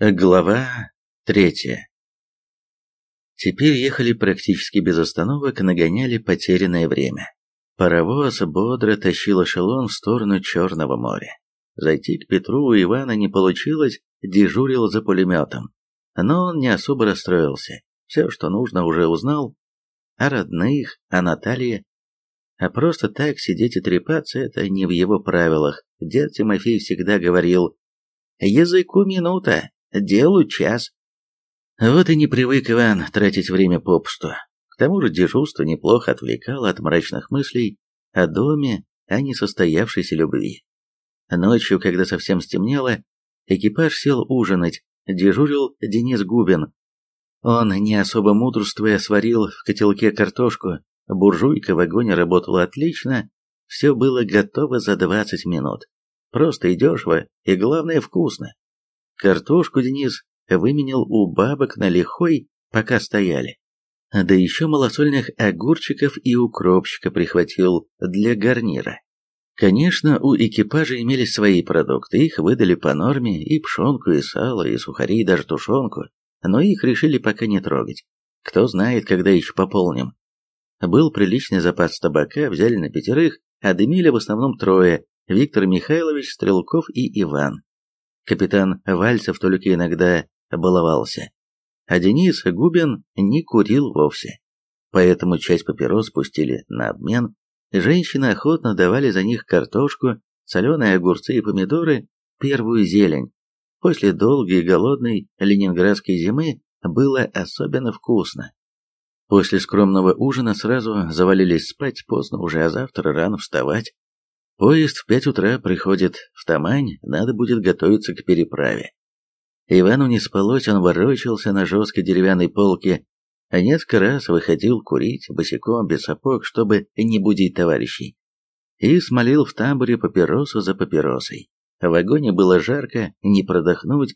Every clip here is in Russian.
Глава третья. Теперь ехали практически без остановок, нагоняли потерянное время. Паровоз бодро тащил эшелон в сторону Черного моря. Зайти к Петру у Ивана не получилось, дежурил за пулеметом. Но он не особо расстроился. Все, что нужно, уже узнал. О родных, о Наталье. А просто так сидеть и трепаться – это не в его правилах. Дед Тимофей всегда говорил «Языку минута, делу час. Вот и не привык Иван тратить время попусту. К тому же дежурство неплохо отвлекало от мрачных мыслей о доме, о несостоявшейся любви. Ночью, когда совсем стемнело, экипаж сел ужинать, дежурил Денис Губин. Он, не особо мудрствуя, сварил в котелке картошку, буржуйка в вагоне работала отлично, все было готово за 20 минут. Просто и дешево, и главное вкусно. Картошку Денис выменил у бабок на лихой, пока стояли. Да еще малосольных огурчиков и укропчика прихватил для гарнира. Конечно, у экипажа имелись свои продукты, их выдали по норме, и пшенку, и сало, и сухари, и даже тушенку, но их решили пока не трогать. Кто знает, когда еще пополним. Был приличный запас табака, взяли на пятерых, а дымили в основном трое – Виктор Михайлович, Стрелков и Иван. Капитан Вальцев только иногда баловался. А Денис Губин не курил вовсе. Поэтому часть папирос спустили на обмен. Женщины охотно давали за них картошку, соленые огурцы и помидоры, первую зелень. После долгой и голодной ленинградской зимы было особенно вкусно. После скромного ужина сразу завалились спать поздно уже, а завтра рано вставать. Поезд в пять утра приходит в Тамань, надо будет готовиться к переправе. Ивану не спалось, он ворочался на жесткой деревянной полке, а несколько раз выходил курить босиком без сапог, чтобы не будить товарищей. И смолил в тамбуре папиросу за папиросой. В вагоне было жарко, не продохнуть,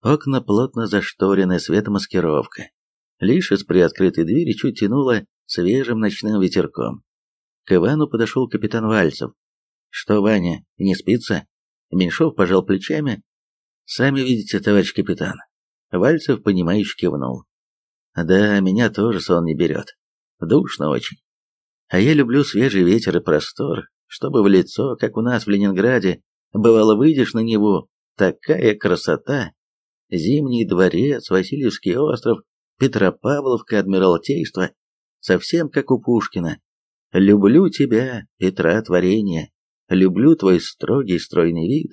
окна плотно зашторены, светомаскировка. Лишь из приоткрытой двери чуть тянуло свежим ночным ветерком. К Ивану подошел капитан Вальцев, «Что, Ваня, не спится?» Меньшов пожал плечами. «Сами видите, товарищ капитан». Вальцев, понимающе кивнул. «Да, меня тоже сон не берет. Душно очень. А я люблю свежий ветер и простор, чтобы в лицо, как у нас в Ленинграде, бывало выйдешь на него, такая красота. Зимний дворец, Васильевский остров, Петропавловка, Адмиралтейство, совсем как у Пушкина. Люблю тебя, Петра творение. Люблю твой строгий стройный вид,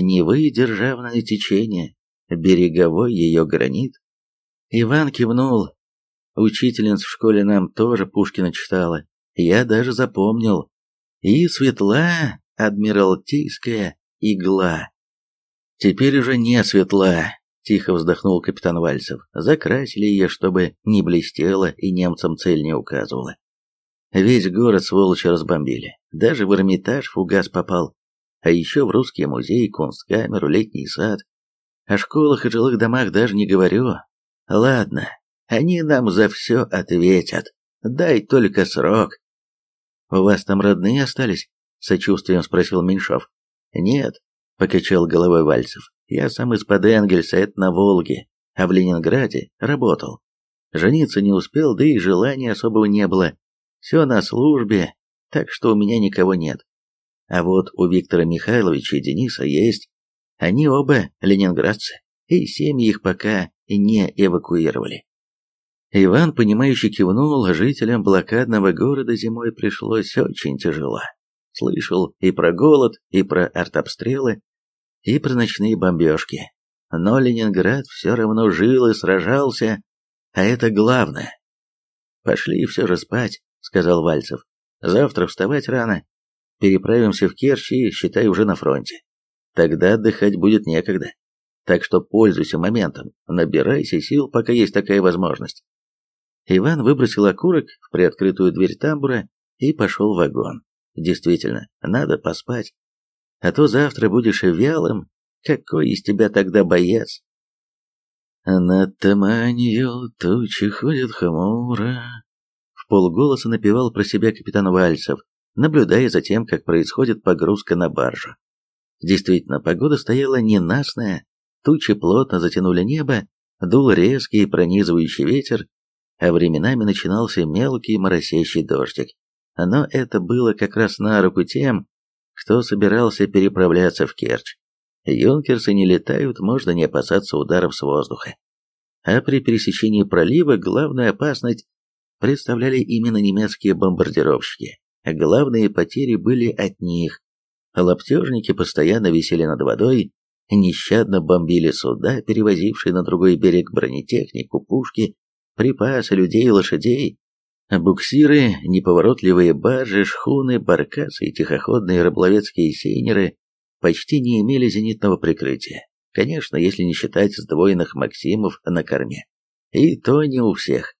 Невы державное течение, береговой ее гранит. Иван кивнул. Учительница в школе нам тоже Пушкина читала. Я даже запомнил. И светла адмиралтейская игла. Теперь уже не светла, тихо вздохнул капитан Вальцев. Закрасили ее, чтобы не блестела и немцам цель не указывала. Весь город сволочи разбомбили. Даже в Эрмитаж фугас попал. А еще в русский музей, кунсткамеру, летний сад. О школах и жилых домах даже не говорю. Ладно, они нам за все ответят. Дай только срок. У вас там родные остались? Сочувствием спросил Меньшов. Нет, покачал головой Вальцев. Я сам из-под Энгельса, это на Волге, а в Ленинграде работал. Жениться не успел, да и желания особого не было. Все на службе, так что у меня никого нет. А вот у Виктора Михайловича и Дениса есть. Они оба ленинградцы, и семьи их пока не эвакуировали. Иван, понимающе кивнул, жителям блокадного города зимой пришлось очень тяжело. Слышал и про голод, и про артобстрелы, и про ночные бомбежки. Но Ленинград все равно жил и сражался, а это главное. Пошли все же спать, сказал Вальцев. Завтра вставать рано. Переправимся в Керчь и, считай, уже на фронте. Тогда отдыхать будет некогда. Так что пользуйся моментом, набирайся сил, пока есть такая возможность. Иван выбросил окурок в приоткрытую дверь тамбура и пошел в вагон. Действительно, надо поспать. А то завтра будешь вялым. Какой из тебя тогда боец? Над Таманью тучи ходят хмуро, полголоса напевал про себя капитан Вальцев, наблюдая за тем, как происходит погрузка на баржу. Действительно, погода стояла ненастная, Тучи плотно затянули небо, дул резкий пронизывающий ветер, а временами начинался мелкий моросящий дождик. Но это было как раз на руку тем, кто собирался переправляться в Керчь. Юнкерсы не летают, можно не опасаться ударов с воздуха. А при пересечении пролива главную опасность представляли именно немецкие бомбардировщики. Главные потери были от них. Лаптежники постоянно висели над водой, нещадно бомбили суда, перевозившие на другой берег бронетехнику, пушки, припасы, людей и лошадей. Буксиры, неповоротливые баржи, шхуны, баркасы и тихоходные рыболовецкие сейнеры почти не имели зенитного прикрытия. Конечно, если не считать сдвоенных «Максимов» на корме. И то не у всех.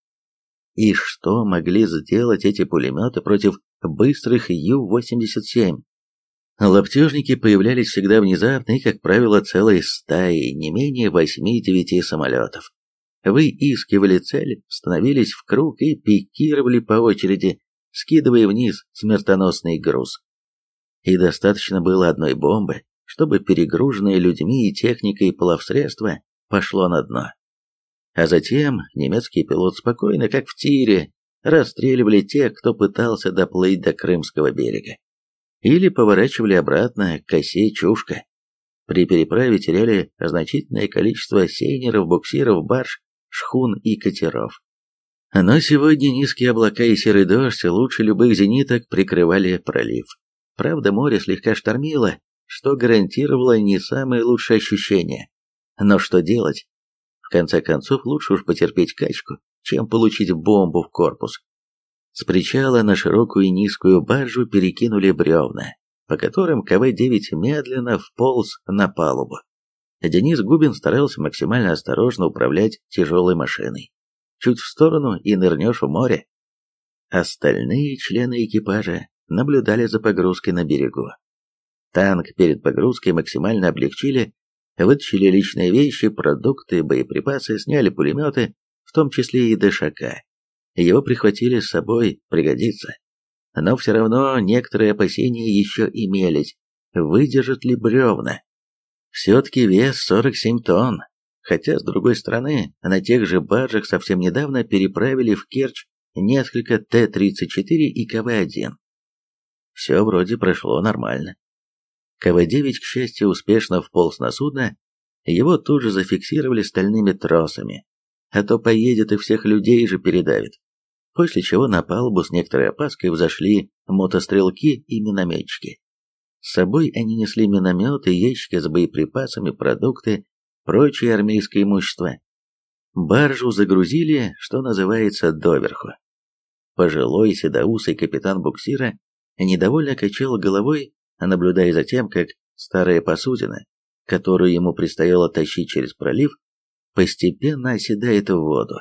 И что могли сделать эти пулеметы против быстрых Ю-87? Лаптежники появлялись всегда внезапно и, как правило, целой стаей, не менее восьми-девяти самолетов. Выискивали цель, становились в круг и пикировали по очереди, скидывая вниз смертоносный груз. И достаточно было одной бомбы, чтобы перегруженное людьми и техникой плавсредство пошло на дно. А затем немецкий пилот спокойно, как в тире, расстреливали тех, кто пытался доплыть до Крымского берега. Или поворачивали обратно к косе Чушка. При переправе теряли значительное количество сейнеров, буксиров, барж, шхун и катеров. Но сегодня низкие облака и серый дождь лучше любых зениток прикрывали пролив. Правда, море слегка штормило, что гарантировало не самые лучшие ощущения. Но что делать? Конце концов, лучше уж потерпеть качку, чем получить бомбу в корпус. С причала на широкую и низкую баржу перекинули бревна, по которым КВ-9 медленно вполз на палубу. Денис Губин старался максимально осторожно управлять тяжелой машиной. Чуть в сторону и нырнешь в море. Остальные члены экипажа наблюдали за погрузкой на берегу. Танк перед погрузкой максимально облегчили Вытащили личные вещи, продукты, боеприпасы, сняли пулеметы, в том числе и ДШК. Его прихватили с собой, пригодится. Но все равно некоторые опасения еще имелись, выдержат ли бревна. Все-таки вес 47 тонн, хотя, с другой стороны, на тех же баржах совсем недавно переправили в Керчь несколько Т-34 и КВ-1. Все вроде прошло нормально. КВ-9, к счастью, успешно вполз на судно, его тут же зафиксировали стальными тросами, а то поедет и всех людей же передавит. После чего на палубу с некоторой опаской взошли мотострелки и минометчики. С собой они несли минометы, ящики с боеприпасами, продукты, прочее армейское имущество. Баржу загрузили, что называется, доверху. Пожилой седоусый капитан буксира недовольно качал головой наблюдая за тем, как старая посудина, которую ему предстояло тащить через пролив, постепенно оседает в воду.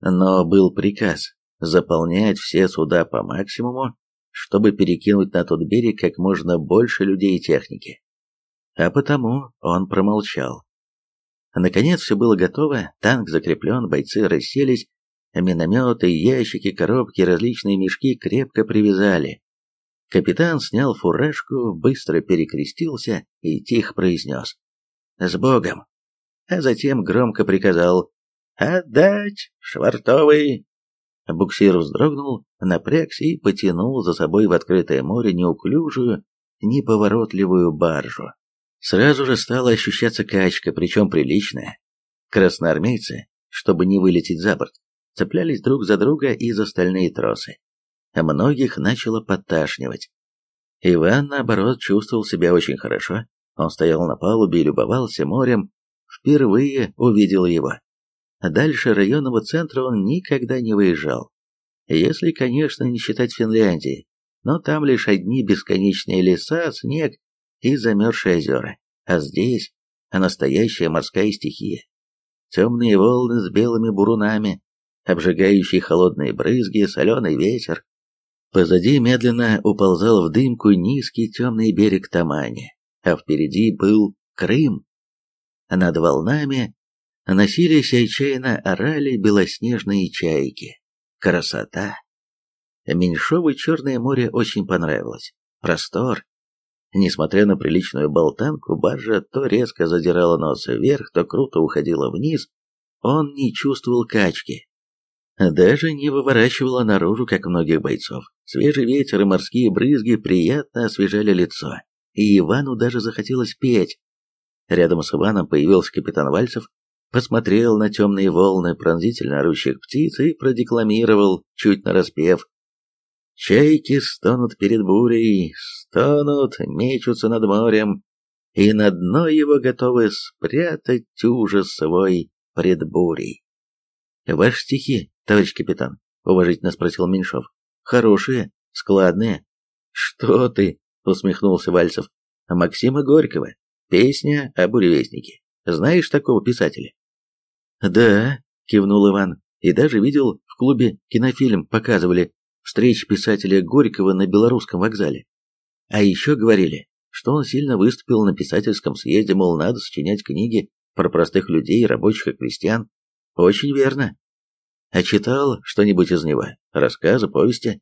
Но был приказ заполнять все суда по максимуму, чтобы перекинуть на тот берег как можно больше людей и техники. А потому он промолчал. Наконец все было готово, танк закреплен, бойцы расселись, минометы, ящики, коробки, различные мешки крепко привязали. Капитан снял фуражку, быстро перекрестился и тихо произнес «С Богом!», а затем громко приказал «Отдать, швартовый!». Буксир вздрогнул, напрягся и потянул за собой в открытое море неуклюжую, неповоротливую баржу. Сразу же стала ощущаться качка, причем приличная. Красноармейцы, чтобы не вылететь за борт, цеплялись друг за друга и за стальные тросы многих начало подташнивать. Иван, наоборот, чувствовал себя очень хорошо. Он стоял на палубе и любовался морем, впервые увидел его. Дальше районного центра он никогда не выезжал. Если, конечно, не считать Финляндии, но там лишь одни бесконечные леса, снег и замерзшие озера. А здесь настоящая морская стихия. Темные волны с белыми бурунами, обжигающие холодные брызги, соленый ветер, Позади медленно уползал в дымку низкий темный берег Тамани, а впереди был Крым. Над волнами носились и отчаянно орали белоснежные чайки. Красота! Меньшову Черное море очень понравилось. Простор. Несмотря на приличную болтанку, баржа то резко задирала нос вверх, то круто уходила вниз. Он не чувствовал качки. Даже не выворачивала наружу, как многих бойцов. Свежий ветер и морские брызги приятно освежали лицо. И Ивану даже захотелось петь. Рядом с Иваном появился капитан Вальцев, посмотрел на темные волны пронзительно орущих птиц и продекламировал, чуть нараспев. «Чайки стонут перед бурей, стонут, мечутся над морем, и на дно его готовы спрятать ужас свой пред бурей». «Ваши стихи, товарищ капитан?» — уважительно спросил Меньшов. «Хорошие, складные». «Что ты?» — усмехнулся Вальцев. «Максима Горького. Песня о буревестнике. Знаешь такого писателя?» «Да», — кивнул Иван, и даже видел в клубе кинофильм показывали встреч писателя Горького на Белорусском вокзале. А еще говорили, что он сильно выступил на писательском съезде, мол, надо сочинять книги про простых людей, рабочих и крестьян. Очень верно. А читал что-нибудь из него? Рассказы, повести?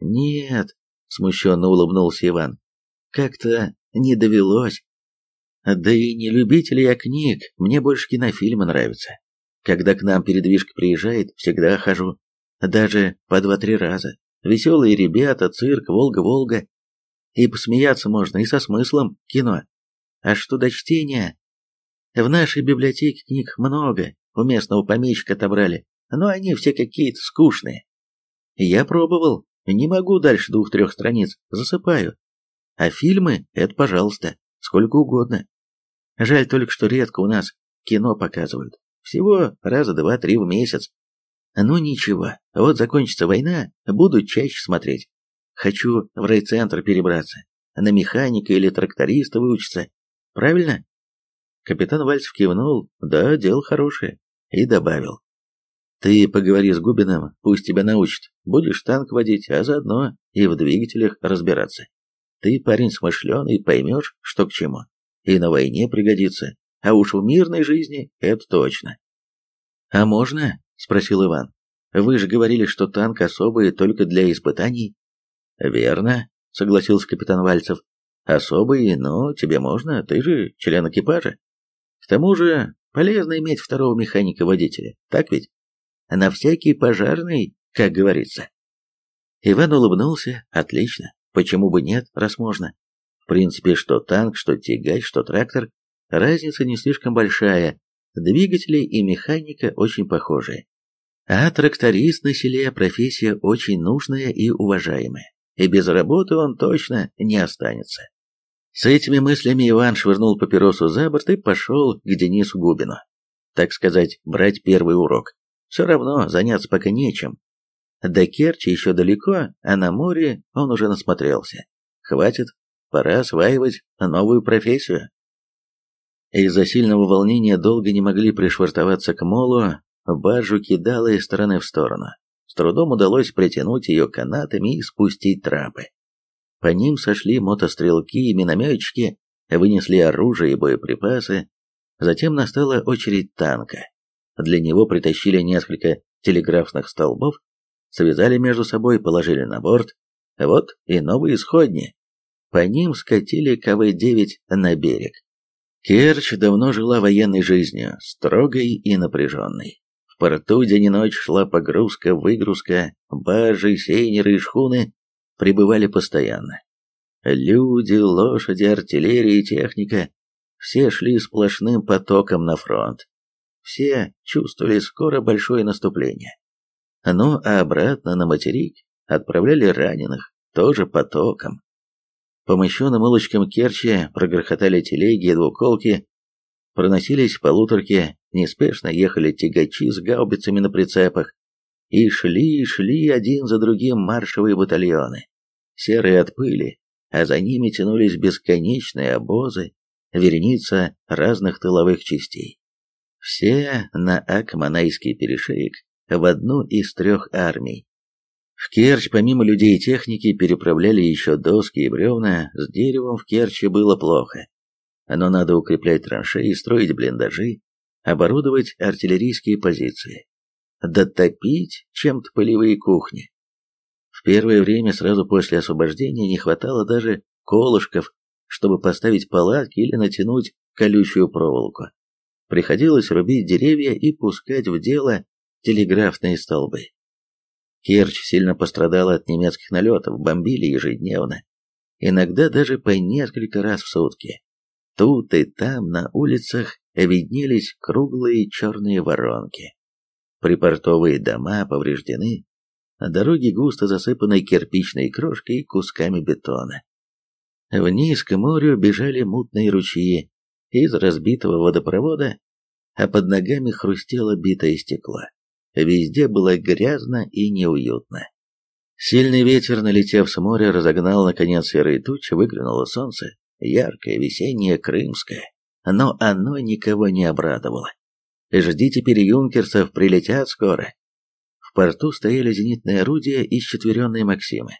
Нет, смущенно улыбнулся Иван. Как-то не довелось. Да и не любитель я книг, мне больше кинофильмы нравятся. Когда к нам передвижка приезжает, всегда хожу. Даже по два-три раза. Веселые ребята, цирк, Волга-Волга. И посмеяться можно, и со смыслом кино. А что до чтения? В нашей библиотеке книг много, у местного помещика отобрали, но они все какие-то скучные. Я пробовал, не могу дальше двух-трех страниц, засыпаю. А фильмы — это пожалуйста, сколько угодно. Жаль только, что редко у нас кино показывают. Всего раза два-три в месяц. Ну ничего, вот закончится война, буду чаще смотреть. Хочу в райцентр перебраться, на механика или тракториста выучиться. Правильно? Капитан Вальцев кивнул, да, дело хорошее, и добавил. Ты поговори с Губиным, пусть тебя научит. Будешь танк водить, а заодно и в двигателях разбираться. Ты парень смышленый, поймешь, что к чему и на войне пригодится, а уж в мирной жизни это точно. «А можно?» – спросил Иван. «Вы же говорили, что танк особый только для испытаний». «Верно», – согласился капитан Вальцев. «Особый, но тебе можно, ты же член экипажа. К тому же полезно иметь второго механика-водителя, так ведь? На всякий пожарный, как говорится». Иван улыбнулся. «Отлично. Почему бы нет, раз можно? В принципе, что танк, что тягач, что трактор, разница не слишком большая, двигатели и механика очень похожие. А тракторист на селе профессия очень нужная и уважаемая, и без работы он точно не останется. С этими мыслями Иван швырнул папиросу за борт и пошел к Денису Губину. Так сказать, брать первый урок. Все равно заняться пока нечем. До Керчи еще далеко, а на море он уже насмотрелся. Хватит Пора осваивать новую профессию. Из-за сильного волнения долго не могли пришвартоваться к молу, баржу кидала из стороны в сторону. С трудом удалось притянуть ее канатами и спустить трапы. По ним сошли мотострелки и минометчики, вынесли оружие и боеприпасы. Затем настала очередь танка. Для него притащили несколько телеграфных столбов, связали между собой, положили на борт. Вот и новые исходни. По ним скатили КВ-9 на берег. Керчь давно жила военной жизнью, строгой и напряженной. В порту день и ночь шла погрузка-выгрузка, баржи, сейнеры и шхуны прибывали постоянно. Люди, лошади, артиллерия и техника все шли сплошным потоком на фронт. Все чувствовали скоро большое наступление. Ну а обратно на материк отправляли раненых, тоже потоком. По мощенным улочкам Керчи прогрохотали телеги и двуколки, проносились полуторки, неспешно ехали тягачи с гаубицами на прицепах, и шли и шли один за другим маршевые батальоны, серые от пыли, а за ними тянулись бесконечные обозы, вереница разных тыловых частей. Все на Акманайский перешеек в одну из трех армий, в Керчь помимо людей и техники переправляли еще доски и бревна, с деревом в Керчи было плохо. Но надо укреплять траншеи, строить блиндажи, оборудовать артиллерийские позиции, дотопить чем-то полевые кухни. В первое время, сразу после освобождения, не хватало даже колышков чтобы поставить палатки или натянуть колючую проволоку. Приходилось рубить деревья и пускать в дело телеграфные столбы. Керчь сильно пострадала от немецких налетов, бомбили ежедневно, иногда даже по несколько раз в сутки. Тут и там на улицах виднелись круглые черные воронки. Припортовые дома повреждены, а дороги густо засыпаны кирпичной крошкой и кусками бетона. Вниз к морю бежали мутные ручьи из разбитого водопровода, а под ногами хрустело битое стекло. Везде было грязно и неуютно. Сильный ветер, налетев с моря, разогнал наконец серые тучи, выглянуло солнце, яркое, весеннее, крымское. Но оно никого не обрадовало. Жди теперь прилетят скоро. В порту стояли зенитные орудия и счетверенные Максимы,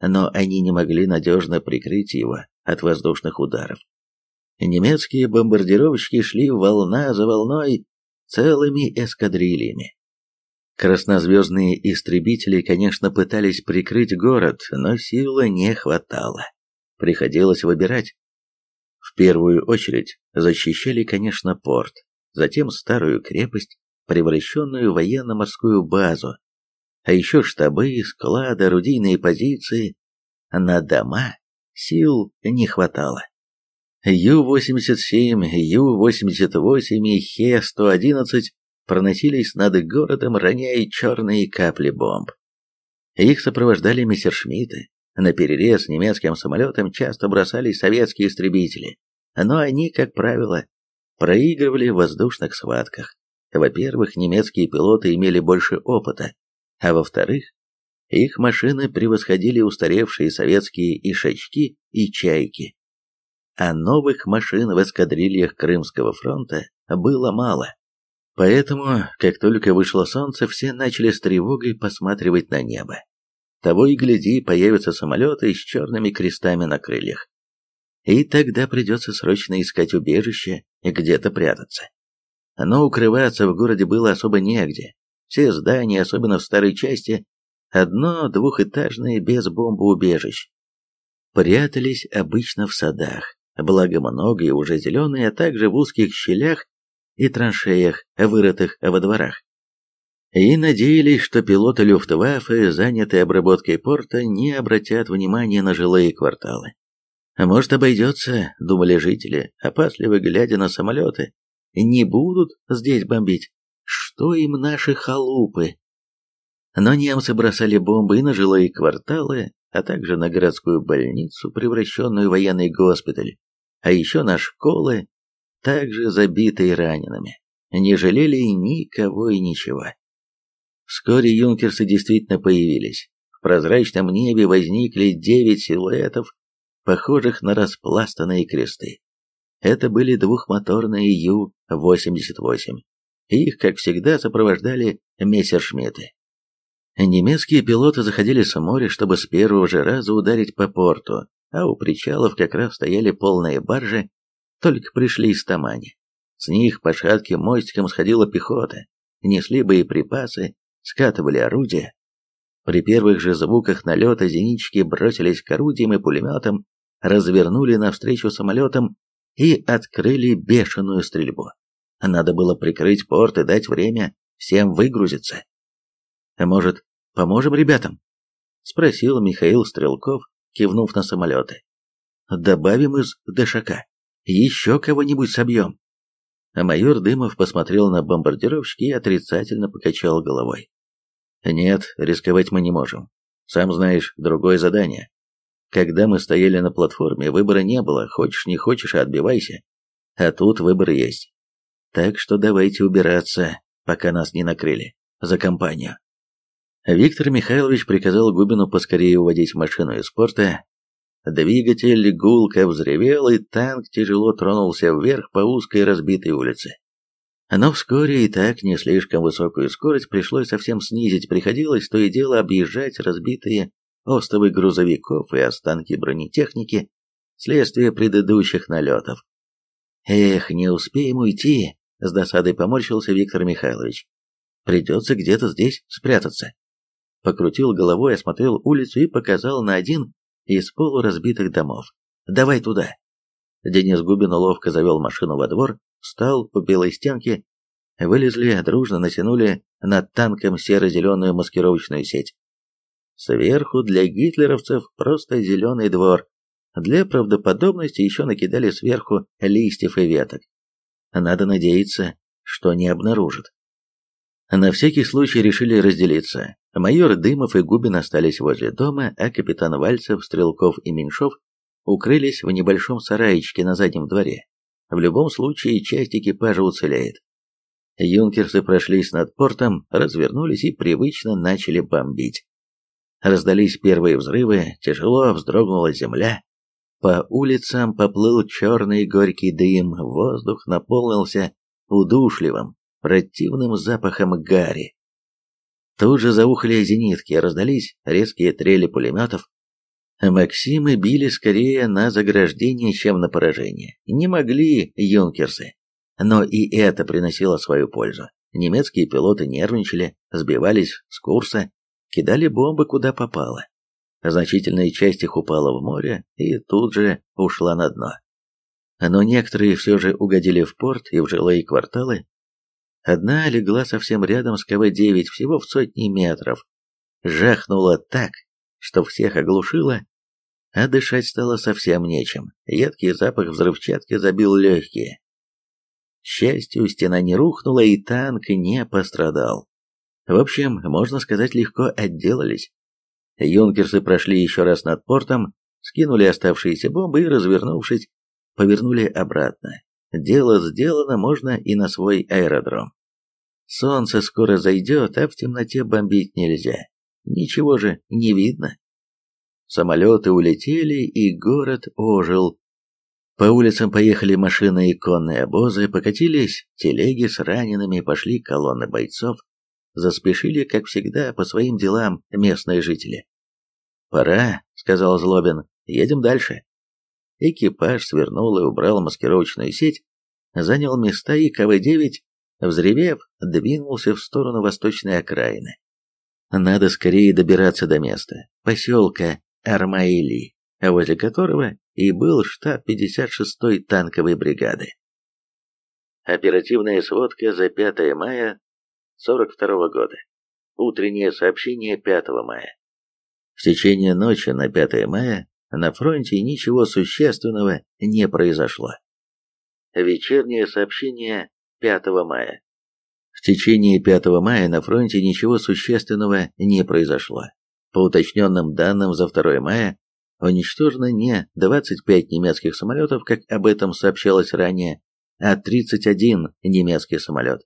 но они не могли надежно прикрыть его от воздушных ударов. Немецкие бомбардировщики шли волна за волной целыми эскадрильями. Краснозвездные истребители, конечно, пытались прикрыть город, но силы не хватало. Приходилось выбирать. В первую очередь защищали, конечно, порт, затем старую крепость, превращенную в военно-морскую базу, а еще штабы, склады, орудийные позиции. На дома сил не хватало. Ю-87, Ю-88 и Хе-111 проносились над городом, роняя черные капли бомб. Их сопровождали мессершмитты. На перерез немецким самолетам часто бросались советские истребители, но они, как правило, проигрывали в воздушных схватках. Во-первых, немецкие пилоты имели больше опыта, а во-вторых, их машины превосходили устаревшие советские ишачки и чайки. А новых машин в эскадрильях Крымского фронта было мало. Поэтому, как только вышло солнце, все начали с тревогой посматривать на небо. Того и гляди, появятся самолеты с черными крестами на крыльях. И тогда придется срочно искать убежище и где-то прятаться. Но укрываться в городе было особо негде. Все здания, особенно в старой части, одно двухэтажное без бомбоубежищ. Прятались обычно в садах, благо многие уже зеленые, а также в узких щелях и траншеях, вырытых во дворах. И надеялись, что пилоты Люфтваффе, занятые обработкой порта, не обратят внимания на жилые кварталы. Может обойдется, думали жители, опасливо глядя на самолеты. Не будут здесь бомбить. Что им наши халупы? Но немцы бросали бомбы и на жилые кварталы, а также на городскую больницу, превращенную в военный госпиталь, а еще на школы, также забитые ранеными, не жалели никого и ничего. Вскоре юнкерсы действительно появились. В прозрачном небе возникли девять силуэтов, похожих на распластанные кресты. Это были двухмоторные Ю-88. Их, как всегда, сопровождали мессершмитты. Немецкие пилоты заходили с моря, чтобы с первого же раза ударить по порту, а у причалов как раз стояли полные баржи только пришли из Тамани. С них по шатким мостикам сходила пехота, несли боеприпасы, скатывали орудия. При первых же звуках налета зенитчики бросились к орудиям и пулеметам, развернули навстречу самолетам и открыли бешеную стрельбу. Надо было прикрыть порт и дать время всем выгрузиться. «Может, поможем ребятам?» — спросил Михаил Стрелков, кивнув на самолеты. «Добавим из Дышака». Еще кого-нибудь собьем. А майор Дымов посмотрел на бомбардировщики и отрицательно покачал головой. Нет, рисковать мы не можем. Сам знаешь, другое задание. Когда мы стояли на платформе, выбора не было, хочешь не хочешь, отбивайся. А тут выбор есть. Так что давайте убираться, пока нас не накрыли. За компанию. Виктор Михайлович приказал Губину поскорее уводить машину из порта, Двигатель гулко взревел, и танк тяжело тронулся вверх по узкой разбитой улице. Но вскоре и так не слишком высокую скорость пришлось совсем снизить, приходилось то и дело объезжать разбитые остовы грузовиков и останки бронетехники следствие предыдущих налетов. «Эх, не успеем уйти!» — с досадой поморщился Виктор Михайлович. «Придется где-то здесь спрятаться». Покрутил головой, осмотрел улицу и показал на один из полуразбитых домов. «Давай туда!» Денис Губин ловко завел машину во двор, встал у белой стенки, вылезли, дружно натянули над танком серо-зеленую маскировочную сеть. Сверху для гитлеровцев просто зеленый двор. Для правдоподобности еще накидали сверху листьев и веток. Надо надеяться, что не обнаружат. На всякий случай решили разделиться. Майор Дымов и Губин остались возле дома, а капитан Вальцев, Стрелков и Меньшов укрылись в небольшом сараечке на заднем дворе. В любом случае, часть экипажа уцелеет. Юнкерсы прошлись над портом, развернулись и привычно начали бомбить. Раздались первые взрывы, тяжело вздрогнула земля. По улицам поплыл черный горький дым, воздух наполнился удушливым, противным запахом гари. Тут же заухали зенитки, раздались резкие трели пулеметов. Максимы били скорее на заграждение, чем на поражение. Не могли юнкерсы. Но и это приносило свою пользу. Немецкие пилоты нервничали, сбивались с курса, кидали бомбы куда попало. Значительная часть их упала в море и тут же ушла на дно. Но некоторые все же угодили в порт и в жилые кварталы. Одна легла совсем рядом с КВ-9, всего в сотни метров. Жахнула так, что всех оглушило, а дышать стало совсем нечем. Едкий запах взрывчатки забил легкие. К счастью, стена не рухнула, и танк не пострадал. В общем, можно сказать, легко отделались. Юнкерсы прошли еще раз над портом, скинули оставшиеся бомбы и, развернувшись, повернули обратно. Дело сделано, можно и на свой аэродром. Солнце скоро зайдет, а в темноте бомбить нельзя. Ничего же не видно. Самолеты улетели, и город ожил. По улицам поехали машины и конные обозы, покатились телеги с ранеными, пошли колонны бойцов. Заспешили, как всегда, по своим делам местные жители. «Пора», — сказал Злобин, — «едем дальше». Экипаж свернул и убрал маскировочную сеть, занял места, и КВ-9, взревев, двинулся в сторону восточной окраины. Надо скорее добираться до места, поселка Армаили, возле которого и был штаб 56-й танковой бригады. Оперативная сводка за 5 мая 42 -го года. Утреннее сообщение 5 мая. В течение ночи на 5 мая на фронте ничего существенного не произошло. Вечернее сообщение 5 мая. В течение 5 мая на фронте ничего существенного не произошло. По уточненным данным за 2 мая уничтожено не 25 немецких самолетов, как об этом сообщалось ранее, а 31 немецкий самолет.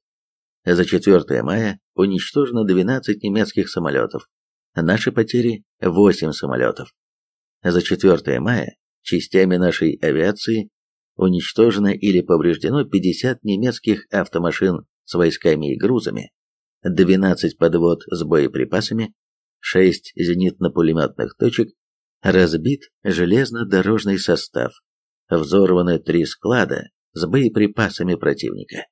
За 4 мая уничтожено 12 немецких самолетов. Наши потери – 8 самолетов. За 4 мая частями нашей авиации уничтожено или повреждено 50 немецких автомашин с войсками и грузами, 12 подвод с боеприпасами, 6 зенитно-пулеметных точек, разбит железнодорожный состав, взорваны три склада с боеприпасами противника.